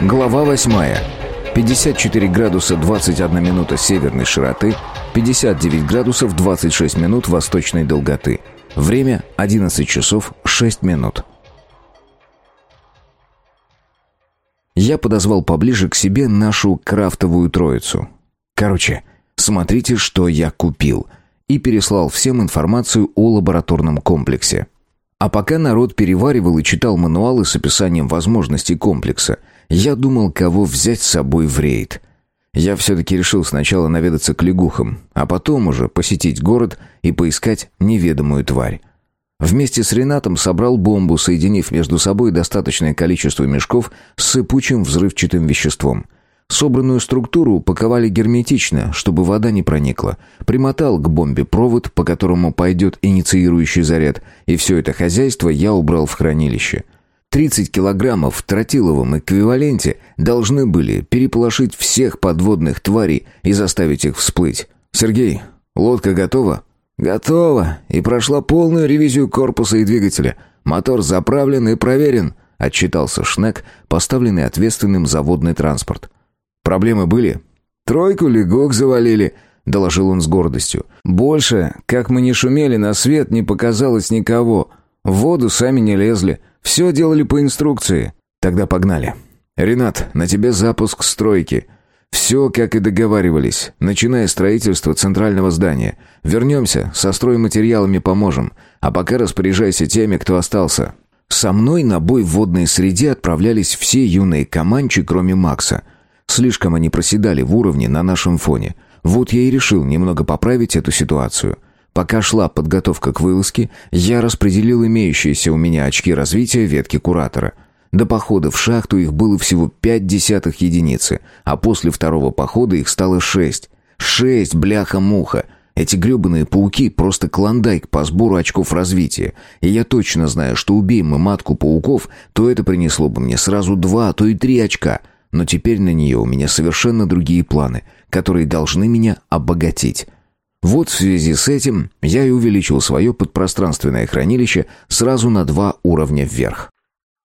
Глава 8. 54 градуса 21 минута северной широты, 59 градусов 26 минут восточной долготы. Время 11 часов 6 минут. Я подозвал поближе к себе нашу крафтовую троицу. Короче, смотрите, что я купил. И переслал всем информацию о лабораторном комплексе. А пока народ переваривал и читал мануалы с описанием возможностей комплекса, я думал, кого взять с собой в рейд. Я все-таки решил сначала наведаться к лягухам, а потом уже посетить город и поискать неведомую тварь. Вместе с Ренатом собрал бомбу, соединив между собой достаточное количество мешков с сыпучим взрывчатым веществом. Собранную структуру упаковали герметично, чтобы вода не проникла. Примотал к бомбе провод, по которому пойдет инициирующий заряд, и все это хозяйство я убрал в хранилище – 30 килограммов в тротиловом эквиваленте должны были переполошить всех подводных тварей и заставить их всплыть. «Сергей, лодка готова?» «Готова и прошла полную ревизию корпуса и двигателя. Мотор заправлен и проверен», — отчитался Шнек, поставленный ответственным за водный транспорт. «Проблемы были?» «Тройку легок завалили», — доложил он с гордостью. «Больше, как мы не шумели на свет, не показалось никого. В воду сами не лезли. Все делали по инструкции. Тогда погнали. Ренат, на тебе запуск стройки. Все, как и договаривались, начиная строительство центрального здания. Вернемся, со стройматериалами поможем. А пока распоряжайся теми, кто остался. Со мной на бой в водной среде отправлялись все юные команчи, кроме Макса. Слишком они проседали в уровне на нашем фоне. Вот я и решил немного поправить эту ситуацию. Пока шла подготовка к вылазке, я распределил имеющиеся у меня очки развития ветки куратора. До похода в шахту их было всего пять десятых единицы, а после второго похода их стало шесть. Шесть, бляха-муха! Эти гребаные пауки просто клондайк по сбору очков развития. И я точно знаю, что убей мы матку пауков, то это принесло бы мне сразу два, а то и три очка. Но теперь на нее у меня совершенно другие планы, которые должны меня обогатить. Вот в связи с этим я и увеличил свое подпространственное хранилище сразу на два уровня вверх.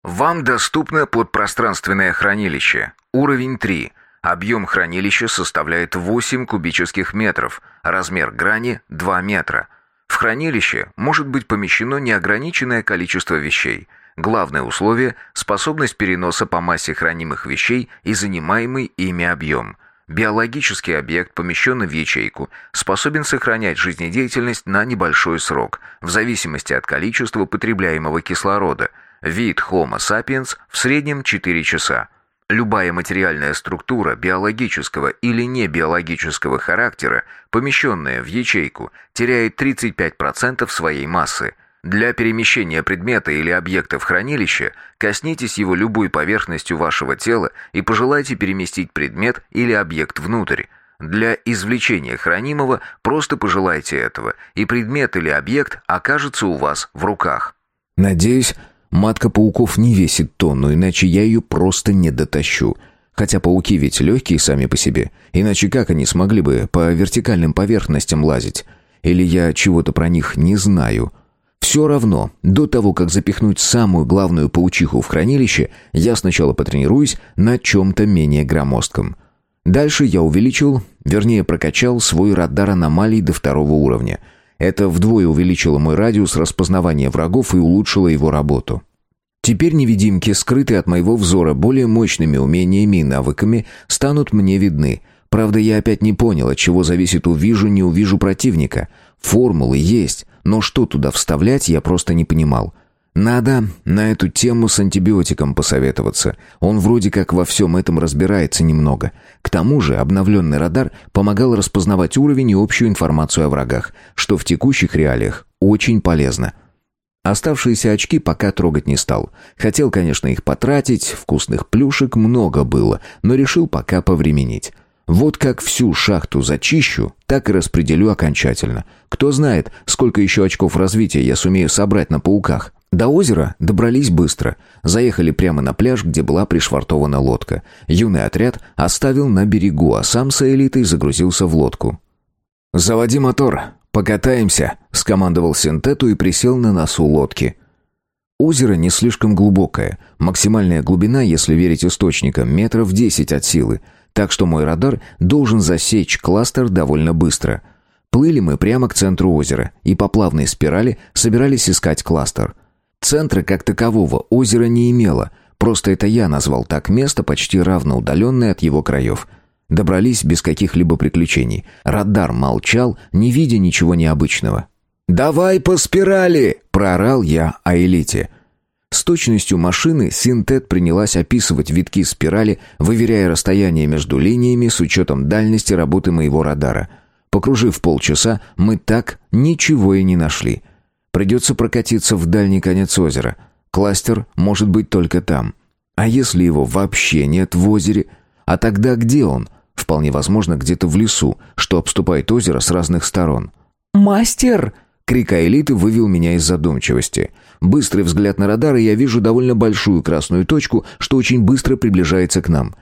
Вам доступно подпространственное хранилище. Уровень 3. Объем хранилища составляет 8 кубических метров, размер грани 2 метра. В хранилище может быть помещено неограниченное количество вещей. Главное условие – способность переноса по массе хранимых вещей и занимаемый ими объем – Биологический объект, помещенный в ячейку, способен сохранять жизнедеятельность на небольшой срок, в зависимости от количества потребляемого кислорода. Вид Homo sapiens в среднем 4 часа. Любая материальная структура биологического или небиологического характера, помещенная в ячейку, теряет 35% своей массы – для перемещения предмета или объекта в хранилище коснитесь его любой поверхностью вашего тела и пожелайте переместить предмет или объект внутрь. Для извлечения хранимого просто пожелайте этого, и предмет или объект окажется у вас в руках. Надеюсь, матка пауков не весит тонну, иначе я ее просто не дотащу. Хотя пауки ведь легкие сами по себе, иначе как они смогли бы по вертикальным поверхностям лазить? Или я чего-то про них не знаю?» Все равно, до того, как запихнуть самую главную паучиху в хранилище, я сначала потренируюсь на чем-то менее громоздком. Дальше я увеличил, вернее прокачал свой радар аномалий до второго уровня. Это вдвое увеличило мой радиус распознавания врагов и улучшило его работу. Теперь невидимки, скрытые от моего взора более мощными умениями и навыками, станут мне видны. Правда, я опять не понял, от чего зависит увижу-не увижу противника. Формулы есть, но что туда вставлять, я просто не понимал. Надо на эту тему с антибиотиком посоветоваться. Он вроде как во всем этом разбирается немного. К тому же обновленный радар помогал распознавать уровень и общую информацию о врагах, что в текущих реалиях очень полезно. Оставшиеся очки пока трогать не стал. Хотел, конечно, их потратить, вкусных плюшек много было, но решил пока повременить. Вот как всю шахту зачищу, так и распределю окончательно. Кто знает, сколько еще очков развития я сумею собрать на пауках. До озера добрались быстро. Заехали прямо на пляж, где была пришвартована лодка. Юный отряд оставил на берегу, а сам с элитой загрузился в лодку. «Заводи мотор, покатаемся», — скомандовал синтету и присел на носу лодки. Озеро не слишком глубокое. Максимальная глубина, если верить источникам, метров 10 от силы. Так что мой радар должен засечь кластер довольно быстро. Плыли мы прямо к центру озера и по плавной спирали собирались искать кластер. Центра как такового озеро не имело, просто это я назвал так место, почти равноудаленное от его краев. Добрались без каких-либо приключений. Радар молчал, не видя ничего необычного. «Давай по спирали!» — проорал я о элите. С точностью машины синтет принялась описывать витки спирали, выверяя расстояние между линиями с учетом дальности работы моего радара. Покружив полчаса, мы так ничего и не нашли. Придется прокатиться в дальний конец озера. Кластер может быть только там. А если его вообще нет в озере? А тогда где он? Вполне возможно, где-то в лесу, что обступает озеро с разных сторон. «Мастер!» Крик Аэлиты вывел меня из задумчивости. Быстрый взгляд на радар, и я вижу довольно большую красную точку, что очень быстро приближается к нам.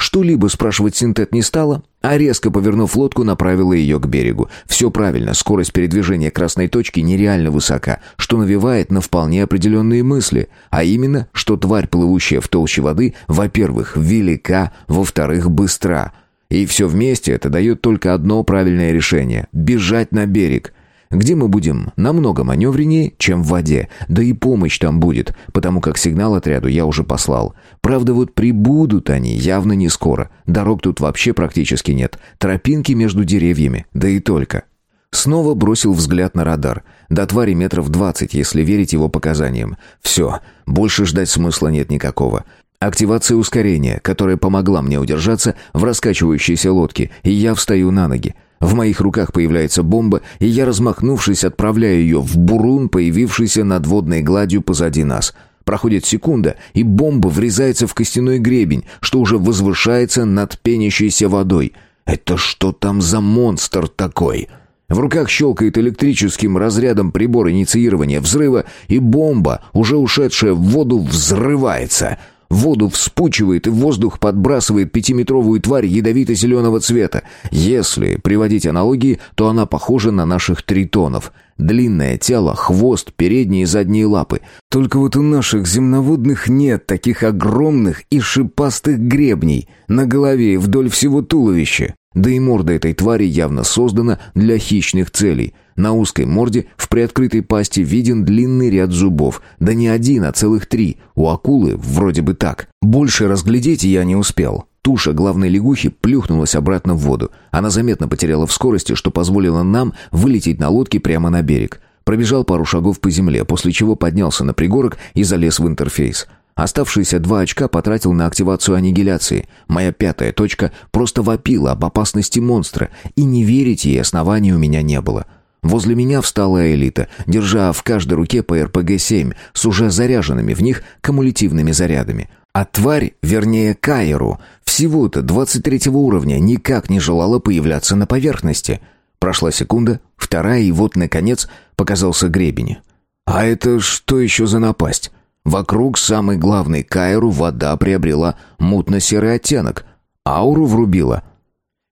Что-либо спрашивать синтет не стала, а резко повернув лодку, направила ее к берегу. Все правильно, скорость передвижения красной точки нереально высока, что навевает на вполне определенные мысли, а именно, что тварь, плывущая в толще воды, во-первых, велика, во-вторых, быстра. И все вместе это дает только одно правильное решение – бежать на берег – где мы будем намного маневреннее, чем в воде. Да и помощь там будет, потому как сигнал отряду я уже послал. Правда, вот прибудут они явно не скоро. Дорог тут вообще практически нет. Тропинки между деревьями, да и только. Снова бросил взгляд на радар. До твари метров двадцать, если верить его показаниям. Все, больше ждать смысла нет никакого. Активация ускорения, которая помогла мне удержаться в раскачивающейся лодке, и я встаю на ноги. В моих руках появляется бомба, и я, размахнувшись, отправляю ее в бурун, появившийся над водной гладью позади нас. Проходит секунда, и бомба врезается в костяной гребень, что уже возвышается над пенящейся водой. Это что там за монстр такой? В руках щелкает электрическим разрядом прибор инициирования взрыва, и бомба, уже ушедшая в воду, взрывается — Воду вспучивает и в воздух подбрасывает пятиметровую тварь ядовито-зеленого цвета. Если приводить аналогии, то она похожа на наших тритонов. Длинное тело, хвост, передние и задние лапы. Только вот у наших земноводных нет таких огромных и шипастых гребней на голове и вдоль всего туловища. Да и морда этой твари явно создана для хищных целей – на узкой морде в приоткрытой пасти виден длинный ряд зубов. Да не один, а целых три. У акулы вроде бы так. Больше разглядеть я не успел. Туша главной лягухи плюхнулась обратно в воду. Она заметно потеряла в скорости, что позволило нам вылететь на лодке прямо на берег. Пробежал пару шагов по земле, после чего поднялся на пригорок и залез в интерфейс. Оставшиеся два очка потратил на активацию аннигиляции. Моя пятая точка просто вопила об опасности монстра, и не верить ей оснований у меня не было. Возле меня встала элита, держа в каждой руке по РПГ-7 с уже заряженными в них кумулятивными зарядами. А тварь, вернее Кайру, всего-то 23 уровня никак не желала появляться на поверхности. Прошла секунда, вторая, и вот, наконец, показался гребень. А это что еще за напасть? Вокруг самой главной Кайру вода приобрела мутно-серый оттенок. Ауру врубила.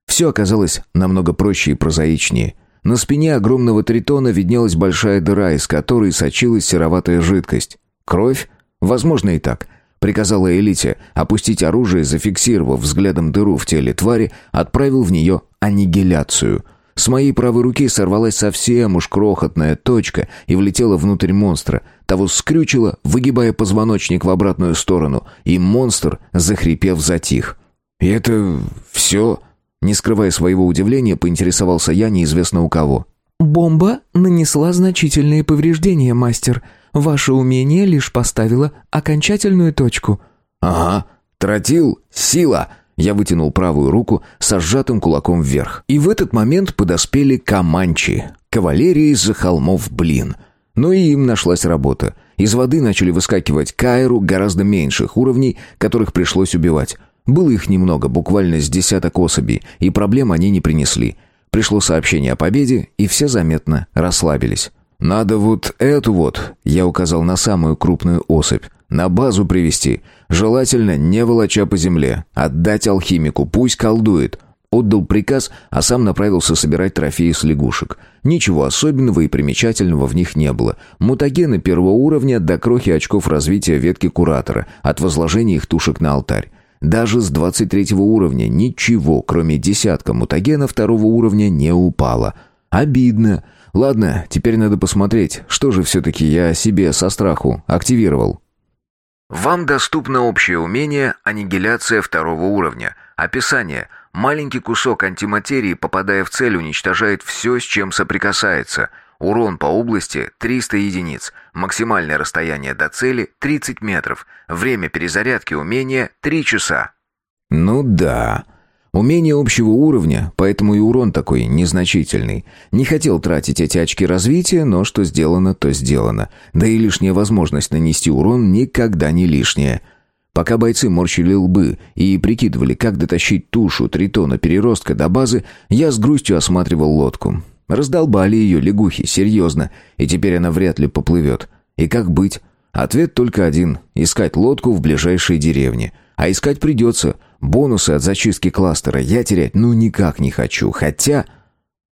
Все оказалось намного проще и прозаичнее – на спине огромного тритона виднелась большая дыра, из которой сочилась сероватая жидкость. Кровь? Возможно и так. Приказала Элите опустить оружие, зафиксировав взглядом дыру в теле твари, отправил в нее аннигиляцию. С моей правой руки сорвалась совсем уж крохотная точка и влетела внутрь монстра. Того скрючило, выгибая позвоночник в обратную сторону, и монстр, захрипев, затих. «И это все?» Не скрывая своего удивления, поинтересовался я неизвестно у кого. «Бомба нанесла значительные повреждения, мастер. Ваше умение лишь поставило окончательную точку». «Ага. Тротил. Сила». Я вытянул правую руку со сжатым кулаком вверх. И в этот момент подоспели команчи. Кавалерия из-за холмов, блин. Но и им нашлась работа. Из воды начали выскакивать кайру гораздо меньших уровней, которых пришлось убивать. Было их немного, буквально с десяток особей, и проблем они не принесли. Пришло сообщение о победе, и все заметно расслабились. «Надо вот эту вот», — я указал на самую крупную особь, — «на базу привести. Желательно не волоча по земле. Отдать алхимику, пусть колдует». Отдал приказ, а сам направился собирать трофеи с лягушек. Ничего особенного и примечательного в них не было. Мутагены первого уровня до крохи очков развития ветки куратора от возложения их тушек на алтарь. Даже с 23 уровня ничего, кроме десятка мутагена второго уровня, не упало. Обидно. Ладно, теперь надо посмотреть, что же все-таки я себе со страху активировал. Вам доступно общее умение «Аннигиляция второго уровня». Описание. Маленький кусок антиматерии, попадая в цель, уничтожает все, с чем соприкасается. Урон по области 300 единиц. Максимальное расстояние до цели 30 метров. Время перезарядки умения 3 часа. Ну да. Умение общего уровня, поэтому и урон такой незначительный. Не хотел тратить эти очки развития, но что сделано, то сделано. Да и лишняя возможность нанести урон никогда не лишняя. Пока бойцы морщили лбы и прикидывали, как дотащить тушу тритона переростка до базы, я с грустью осматривал лодку. Раздолбали ее лягухи, серьезно, и теперь она вряд ли поплывет. И как быть? Ответ только один — искать лодку в ближайшей деревне. А искать придется — Бонусы от зачистки кластера я терять ну никак не хочу, хотя...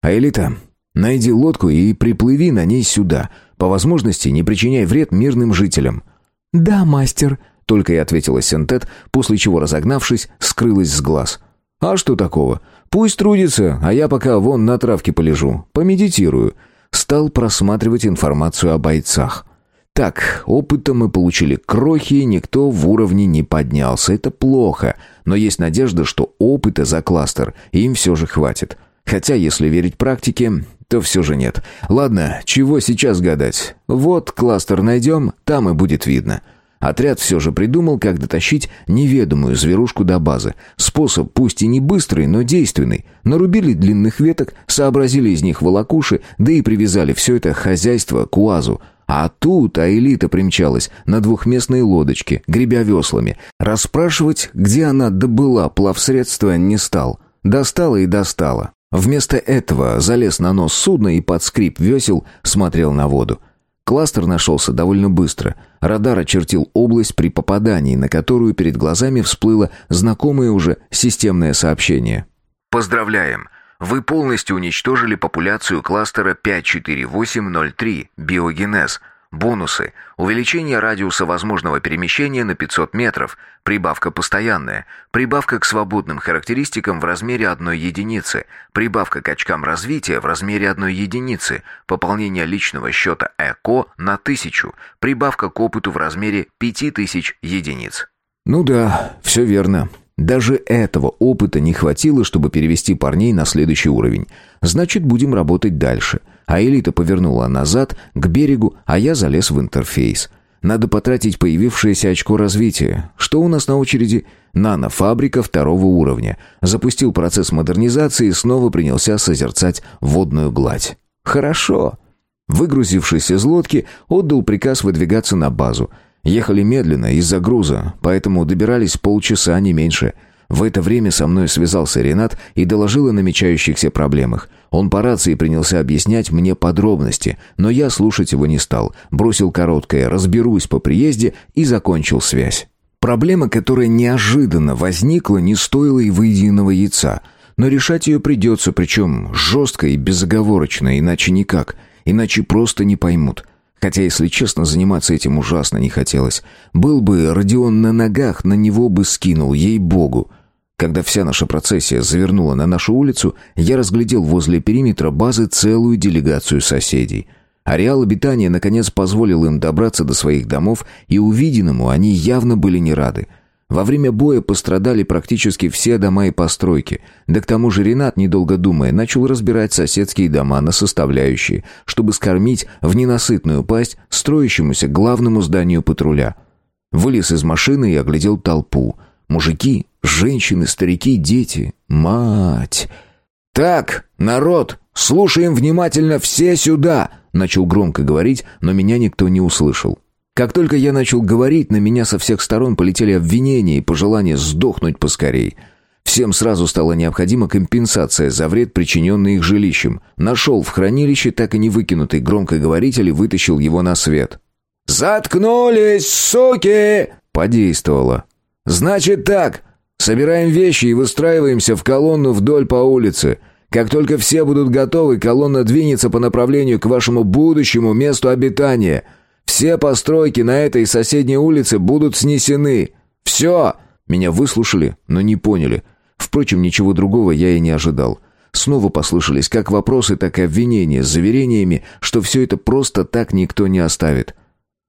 А найди лодку и приплыви на ней сюда, по возможности не причиняй вред мирным жителям». «Да, мастер», — только и ответила Сентет, после чего, разогнавшись, скрылась с глаз. «А что такого? Пусть трудится, а я пока вон на травке полежу, помедитирую». Стал просматривать информацию о бойцах. Так, опыта мы получили крохи, никто в уровне не поднялся. Это плохо, но есть надежда, что опыта за кластер им все же хватит. Хотя, если верить практике, то все же нет. Ладно, чего сейчас гадать? Вот кластер найдем, там и будет видно. Отряд все же придумал, как дотащить неведомую зверушку до базы. Способ пусть и не быстрый, но действенный. Нарубили длинных веток, сообразили из них волокуши, да и привязали все это хозяйство к УАЗу – а тут Аэлита примчалась на двухместной лодочке, гребя веслами. Расспрашивать, где она добыла плавсредство, не стал. Достала и достала. Вместо этого залез на нос судна и под скрип весел смотрел на воду. Кластер нашелся довольно быстро. Радар очертил область, при попадании на которую перед глазами всплыло знакомое уже системное сообщение. «Поздравляем! Вы полностью уничтожили популяцию кластера 54803 биогенез. Бонусы. Увеличение радиуса возможного перемещения на 500 метров. Прибавка постоянная. Прибавка к свободным характеристикам в размере одной единицы. Прибавка к очкам развития в размере одной единицы. Пополнение личного счета ЭКО на 1000. Прибавка к опыту в размере 5000 единиц. Ну да, все верно. Даже этого опыта не хватило, чтобы перевести парней на следующий уровень. Значит, будем работать дальше. А элита повернула назад, к берегу, а я залез в интерфейс. Надо потратить появившееся очко развития. Что у нас на очереди? Нанофабрика второго уровня. Запустил процесс модернизации и снова принялся созерцать водную гладь. Хорошо. Выгрузившись из лодки, отдал приказ выдвигаться на базу. Ехали медленно из-за груза, поэтому добирались полчаса, не меньше. В это время со мной связался Ренат и доложил о намечающихся проблемах. Он по рации принялся объяснять мне подробности, но я слушать его не стал. Бросил короткое «разберусь по приезде» и закончил связь. Проблема, которая неожиданно возникла, не стоила и выеденного яйца. Но решать ее придется, причем жестко и безоговорочно, иначе никак. Иначе просто не поймут. Хотя, если честно, заниматься этим ужасно не хотелось. Был бы Родион на ногах, на него бы скинул, ей-богу. Когда вся наша процессия завернула на нашу улицу, я разглядел возле периметра базы целую делегацию соседей. Ареал обитания наконец позволил им добраться до своих домов, и увиденному они явно были не рады – во время боя пострадали практически все дома и постройки. Да к тому же Ренат, недолго думая, начал разбирать соседские дома на составляющие, чтобы скормить в ненасытную пасть строящемуся главному зданию патруля. Вылез из машины и оглядел толпу. Мужики, женщины, старики, дети. Мать! «Так, народ, слушаем внимательно все сюда!» Начал громко говорить, но меня никто не услышал. Как только я начал говорить, на меня со всех сторон полетели обвинения и пожелания сдохнуть поскорей. Всем сразу стала необходима компенсация за вред, причиненный их жилищем. Нашел в хранилище так и не выкинутый громкоговоритель и вытащил его на свет. «Заткнулись, суки!» Подействовало. «Значит так, Собираем вещи и выстраиваемся в колонну вдоль по улице. Как только все будут готовы, колонна двинется по направлению к вашему будущему месту обитания. Все постройки на этой и соседней улице будут снесены. Все!» Меня выслушали, но не поняли. Впрочем, ничего другого я и не ожидал. Снова послышались как вопросы, так и обвинения с заверениями, что все это просто так никто не оставит.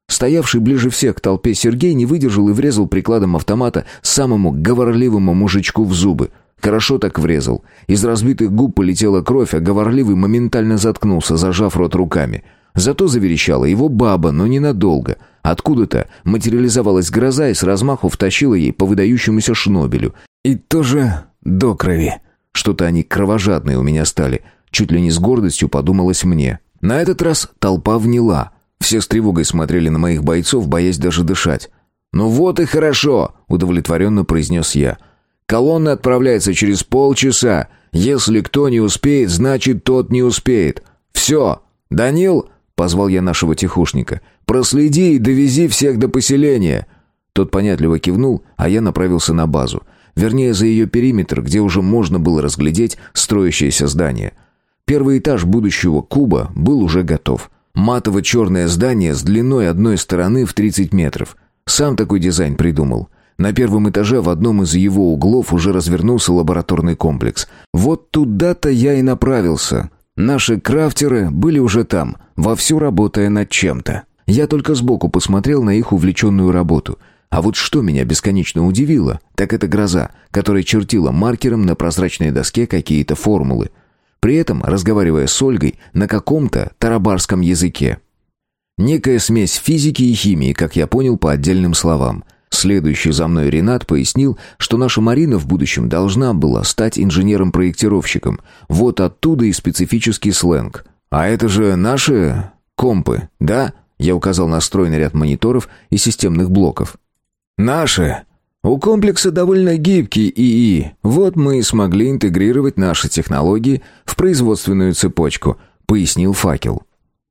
Стоявший ближе всех к толпе Сергей не выдержал и врезал прикладом автомата самому говорливому мужичку в зубы. Хорошо так врезал. Из разбитых губ полетела кровь, а говорливый моментально заткнулся, зажав рот руками. Зато заверещала его баба, но ненадолго. Откуда-то материализовалась гроза и с размаху втащила ей по выдающемуся шнобелю. И тоже до крови. Что-то они кровожадные у меня стали. Чуть ли не с гордостью подумалось мне. На этот раз толпа вняла. Все с тревогой смотрели на моих бойцов, боясь даже дышать. «Ну вот и хорошо», — удовлетворенно произнес я. «Колонна отправляется через полчаса. Если кто не успеет, значит, тот не успеет. Все. Данил, — позвал я нашего тихушника. «Проследи и довези всех до поселения!» Тот понятливо кивнул, а я направился на базу. Вернее, за ее периметр, где уже можно было разглядеть строящееся здание. Первый этаж будущего куба был уже готов. Матово-черное здание с длиной одной стороны в 30 метров. Сам такой дизайн придумал. На первом этаже в одном из его углов уже развернулся лабораторный комплекс. Вот туда-то я и направился, Наши крафтеры были уже там, вовсю работая над чем-то. Я только сбоку посмотрел на их увлеченную работу. А вот что меня бесконечно удивило, так это гроза, которая чертила маркером на прозрачной доске какие-то формулы. При этом разговаривая с Ольгой на каком-то тарабарском языке. Некая смесь физики и химии, как я понял по отдельным словам – Следующий за мной Ренат пояснил, что наша Марина в будущем должна была стать инженером-проектировщиком. Вот оттуда и специфический сленг. «А это же наши компы, да?» Я указал на стройный ряд мониторов и системных блоков. «Наши!» У комплекса довольно гибкий ИИ. Вот мы и смогли интегрировать наши технологии в производственную цепочку», — пояснил факел.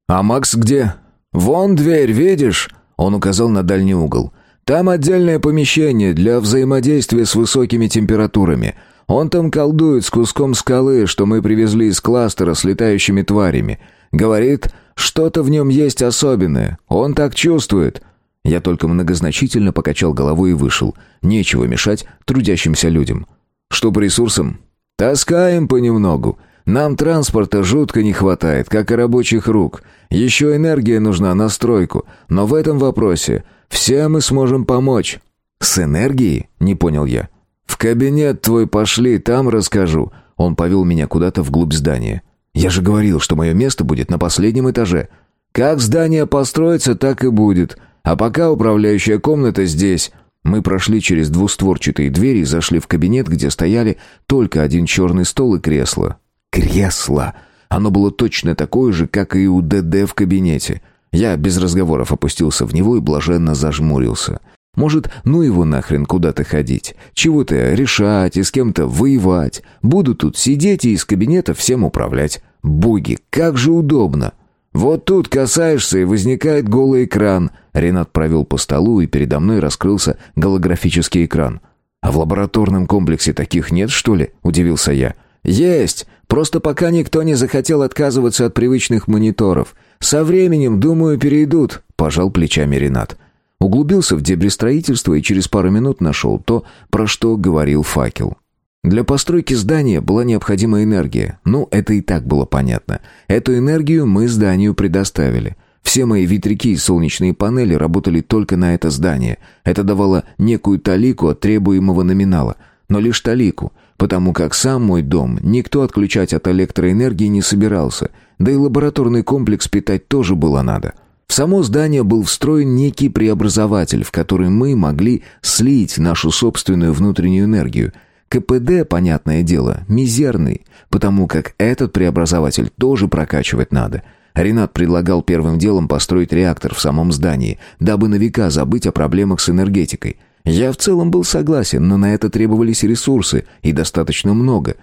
«А Макс где?» «Вон дверь, видишь?» Он указал на дальний угол. Там отдельное помещение для взаимодействия с высокими температурами. Он там колдует с куском скалы, что мы привезли из кластера с летающими тварями. Говорит, что-то в нем есть особенное. Он так чувствует. Я только многозначительно покачал головой и вышел. Нечего мешать трудящимся людям. Что по ресурсам? Таскаем понемногу. Нам транспорта жутко не хватает, как и рабочих рук. Еще энергия нужна на стройку, но в этом вопросе все мы сможем помочь». «С энергией?» — не понял я. «В кабинет твой пошли, там расскажу». Он повел меня куда-то вглубь здания. «Я же говорил, что мое место будет на последнем этаже. Как здание построится, так и будет. А пока управляющая комната здесь». Мы прошли через двустворчатые двери и зашли в кабинет, где стояли только один черный стол и кресло. Кресло! Оно было точно такое же, как и у ДД в кабинете — я без разговоров опустился в него и блаженно зажмурился. Может, ну его нахрен куда-то ходить, чего-то решать и с кем-то воевать. Буду тут сидеть и из кабинета всем управлять. Боги, как же удобно! Вот тут касаешься и возникает голый экран. Ренат провел по столу и передо мной раскрылся голографический экран. А в лабораторном комплексе таких нет, что ли? Удивился я. Есть, просто пока никто не захотел отказываться от привычных мониторов. «Со временем, думаю, перейдут», — пожал плечами Ренат. Углубился в дебри строительства и через пару минут нашел то, про что говорил факел. Для постройки здания была необходима энергия. Ну, это и так было понятно. Эту энергию мы зданию предоставили. Все мои ветряки и солнечные панели работали только на это здание. Это давало некую талику от требуемого номинала. Но лишь талику, потому как сам мой дом никто отключать от электроэнергии не собирался — да и лабораторный комплекс питать тоже было надо. В само здание был встроен некий преобразователь, в который мы могли слить нашу собственную внутреннюю энергию. КПД, понятное дело, мизерный, потому как этот преобразователь тоже прокачивать надо. Ренат предлагал первым делом построить реактор в самом здании, дабы на века забыть о проблемах с энергетикой. Я в целом был согласен, но на это требовались ресурсы, и достаточно много.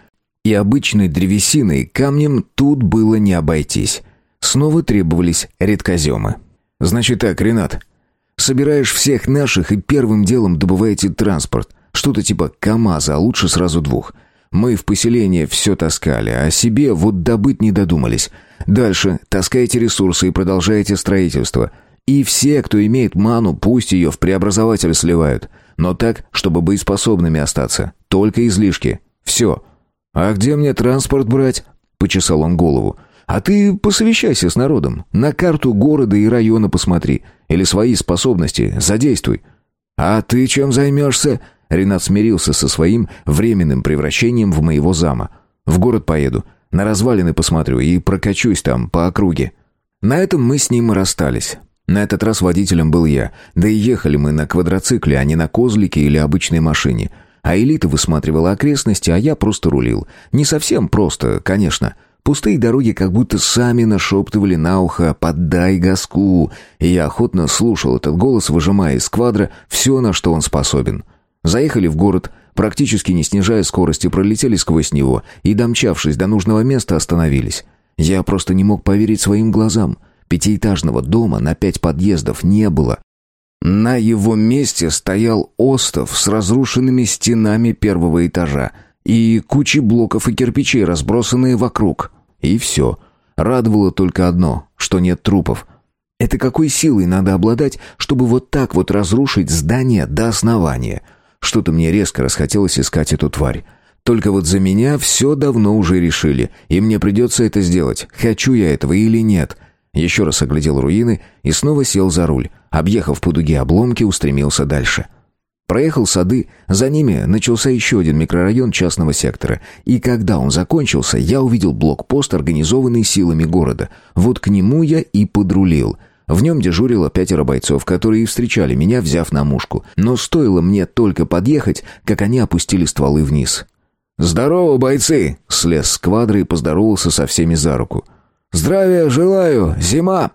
И обычной древесиной камнем тут было не обойтись. Снова требовались редкоземы. «Значит так, Ренат, собираешь всех наших и первым делом добываете транспорт. Что-то типа КАМАЗа, а лучше сразу двух. Мы в поселение все таскали, а себе вот добыть не додумались. Дальше таскаете ресурсы и продолжаете строительство. И все, кто имеет ману, пусть ее в преобразователь сливают. Но так, чтобы боеспособными остаться. Только излишки. Все. «А где мне транспорт брать?» — почесал он голову. «А ты посовещайся с народом. На карту города и района посмотри. Или свои способности задействуй». «А ты чем займешься?» Ренат смирился со своим временным превращением в моего зама. «В город поеду. На развалины посмотрю и прокачусь там по округе». На этом мы с ним и расстались. На этот раз водителем был я. Да и ехали мы на квадроцикле, а не на козлике или обычной машине. А элита высматривала окрестности, а я просто рулил. Не совсем просто, конечно. Пустые дороги как будто сами нашептывали на ухо «поддай газку», и я охотно слушал этот голос, выжимая из квадра все, на что он способен. Заехали в город, практически не снижая скорости, пролетели сквозь него и, домчавшись до нужного места, остановились. Я просто не мог поверить своим глазам. Пятиэтажного дома на пять подъездов не было. На его месте стоял остов с разрушенными стенами первого этажа и кучи блоков и кирпичей, разбросанные вокруг. И все. Радовало только одно, что нет трупов. Это какой силой надо обладать, чтобы вот так вот разрушить здание до основания? Что-то мне резко расхотелось искать эту тварь. Только вот за меня все давно уже решили, и мне придется это сделать, хочу я этого или нет. Еще раз оглядел руины и снова сел за руль. Объехав по дуге обломки, устремился дальше. Проехал сады, за ними начался еще один микрорайон частного сектора. И когда он закончился, я увидел блокпост, организованный силами города. Вот к нему я и подрулил. В нем дежурило пятеро бойцов, которые встречали меня, взяв на мушку. Но стоило мне только подъехать, как они опустили стволы вниз. «Здорово, бойцы!» — слез с квадры и поздоровался со всеми за руку. «Здравия желаю! Зима!»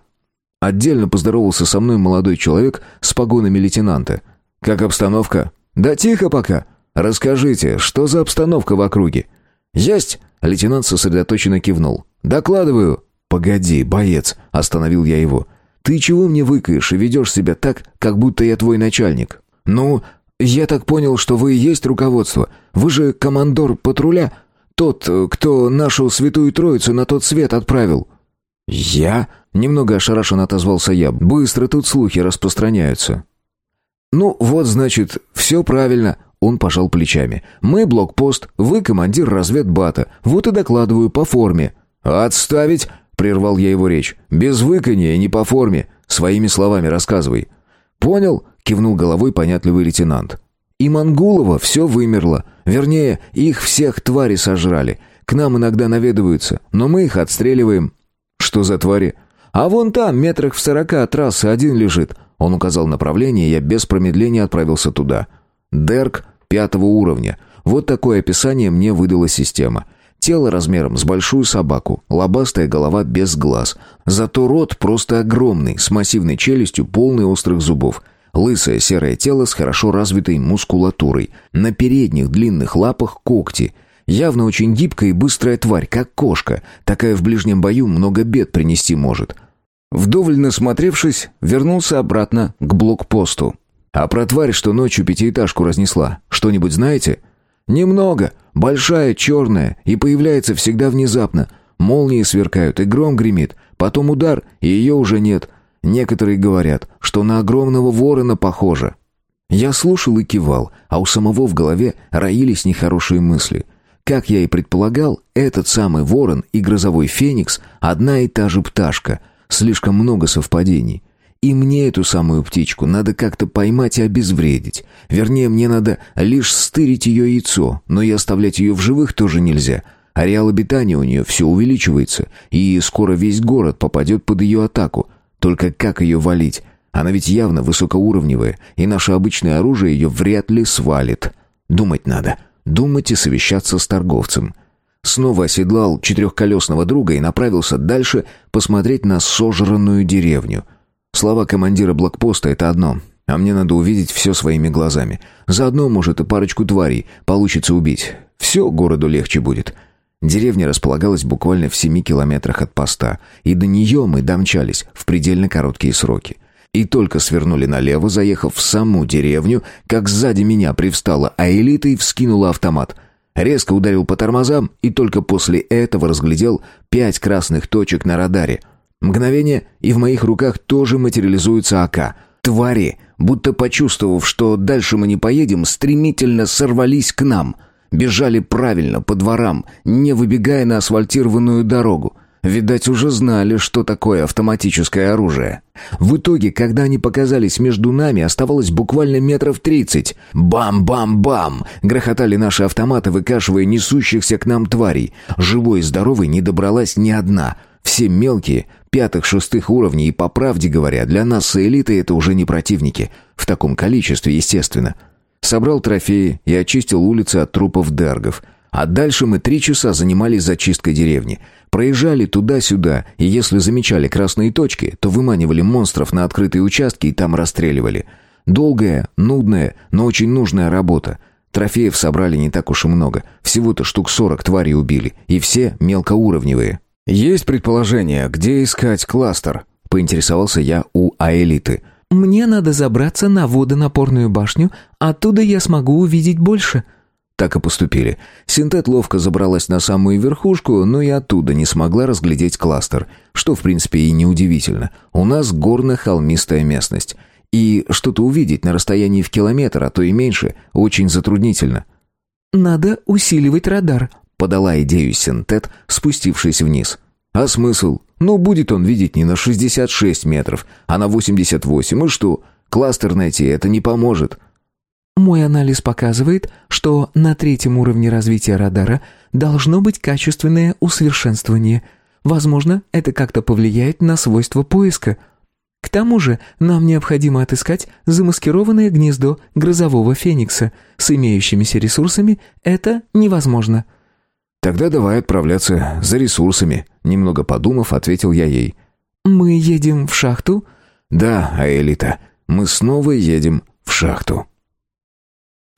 Отдельно поздоровался со мной молодой человек с погонами лейтенанта. «Как обстановка?» «Да тихо пока. Расскажите, что за обстановка в округе?» «Есть!» — лейтенант сосредоточенно кивнул. «Докладываю!» «Погоди, боец!» — остановил я его. «Ты чего мне выкаешь и ведешь себя так, как будто я твой начальник?» «Ну, я так понял, что вы и есть руководство. Вы же командор патруля?» Тот, э, кто нашу святую троицу на тот свет отправил». «Я?» — немного ошарашенно отозвался я. «Быстро тут слухи распространяются». «Ну, вот, значит, все правильно», — он пожал плечами. «Мы блокпост, вы командир разведбата. Вот и докладываю по форме». «Отставить!» — прервал я его речь. «Без выканья не по форме. Своими словами рассказывай». «Понял?» — кивнул головой понятливый лейтенант. И Мангулова все вымерло. Вернее, их всех твари сожрали. К нам иногда наведываются, но мы их отстреливаем. Что за твари? А вон там, метрах в сорока от трассы, один лежит. Он указал направление, я без промедления отправился туда. Дерк пятого уровня. Вот такое описание мне выдала система. Тело размером с большую собаку, лобастая голова без глаз. Зато рот просто огромный, с массивной челюстью, полный острых зубов. Лысое серое тело с хорошо развитой мускулатурой. На передних длинных лапах когти. Явно очень гибкая и быстрая тварь, как кошка. Такая в ближнем бою много бед принести может. Вдоволь насмотревшись, вернулся обратно к блокпосту. «А про тварь, что ночью пятиэтажку разнесла, что-нибудь знаете?» «Немного. Большая, черная, и появляется всегда внезапно. Молнии сверкают, и гром гремит. Потом удар, и ее уже нет. Некоторые говорят, что на огромного ворона похоже. Я слушал и кивал, а у самого в голове роились нехорошие мысли. Как я и предполагал, этот самый ворон и грозовой феникс — одна и та же пташка. Слишком много совпадений. И мне эту самую птичку надо как-то поймать и обезвредить. Вернее, мне надо лишь стырить ее яйцо, но и оставлять ее в живых тоже нельзя. Ареал обитания у нее все увеличивается, и скоро весь город попадет под ее атаку — только как ее валить? Она ведь явно высокоуровневая, и наше обычное оружие ее вряд ли свалит. Думать надо. Думать и совещаться с торговцем. Снова оседлал четырехколесного друга и направился дальше посмотреть на сожранную деревню. Слова командира блокпоста — это одно, а мне надо увидеть все своими глазами. Заодно, может, и парочку тварей получится убить. Все городу легче будет. Деревня располагалась буквально в семи километрах от поста, и до нее мы домчались в предельно короткие сроки. И только свернули налево, заехав в саму деревню, как сзади меня привстала Аэлита и вскинула автомат. Резко ударил по тормозам и только после этого разглядел пять красных точек на радаре. Мгновение, и в моих руках тоже материализуется АК. Твари, будто почувствовав, что дальше мы не поедем, стремительно сорвались к нам. Бежали правильно, по дворам, не выбегая на асфальтированную дорогу. Видать, уже знали, что такое автоматическое оружие. В итоге, когда они показались между нами, оставалось буквально метров тридцать. Бам-бам-бам! Грохотали наши автоматы, выкашивая несущихся к нам тварей. Живой и здоровой не добралась ни одна. Все мелкие, пятых-шестых уровней, и, по правде говоря, для нас с элитой это уже не противники. В таком количестве, естественно. Собрал трофеи и очистил улицы от трупов дергов. А дальше мы три часа занимались зачисткой деревни. Проезжали туда-сюда, и если замечали красные точки, то выманивали монстров на открытые участки и там расстреливали. Долгая, нудная, но очень нужная работа. Трофеев собрали не так уж и много. Всего-то штук сорок тварей убили, и все мелкоуровневые. «Есть предположение, где искать кластер?» — поинтересовался я у Аэлиты. «Мне надо забраться на водонапорную башню, оттуда я смогу увидеть больше», так и поступили. Синтет ловко забралась на самую верхушку, но и оттуда не смогла разглядеть кластер, что, в принципе, и неудивительно. У нас горно-холмистая местность. И что-то увидеть на расстоянии в километр, а то и меньше, очень затруднительно. «Надо усиливать радар», — подала идею Синтет, спустившись вниз. «А смысл? Ну, будет он видеть не на 66 метров, а на 88, и что? Кластер найти это не поможет». Мой анализ показывает, что на третьем уровне развития радара должно быть качественное усовершенствование. Возможно, это как-то повлияет на свойства поиска. К тому же, нам необходимо отыскать замаскированное гнездо грозового феникса. С имеющимися ресурсами это невозможно. Тогда давай отправляться за ресурсами, немного подумав, ответил я ей. Мы едем в шахту? Да, Аэлита, мы снова едем в шахту.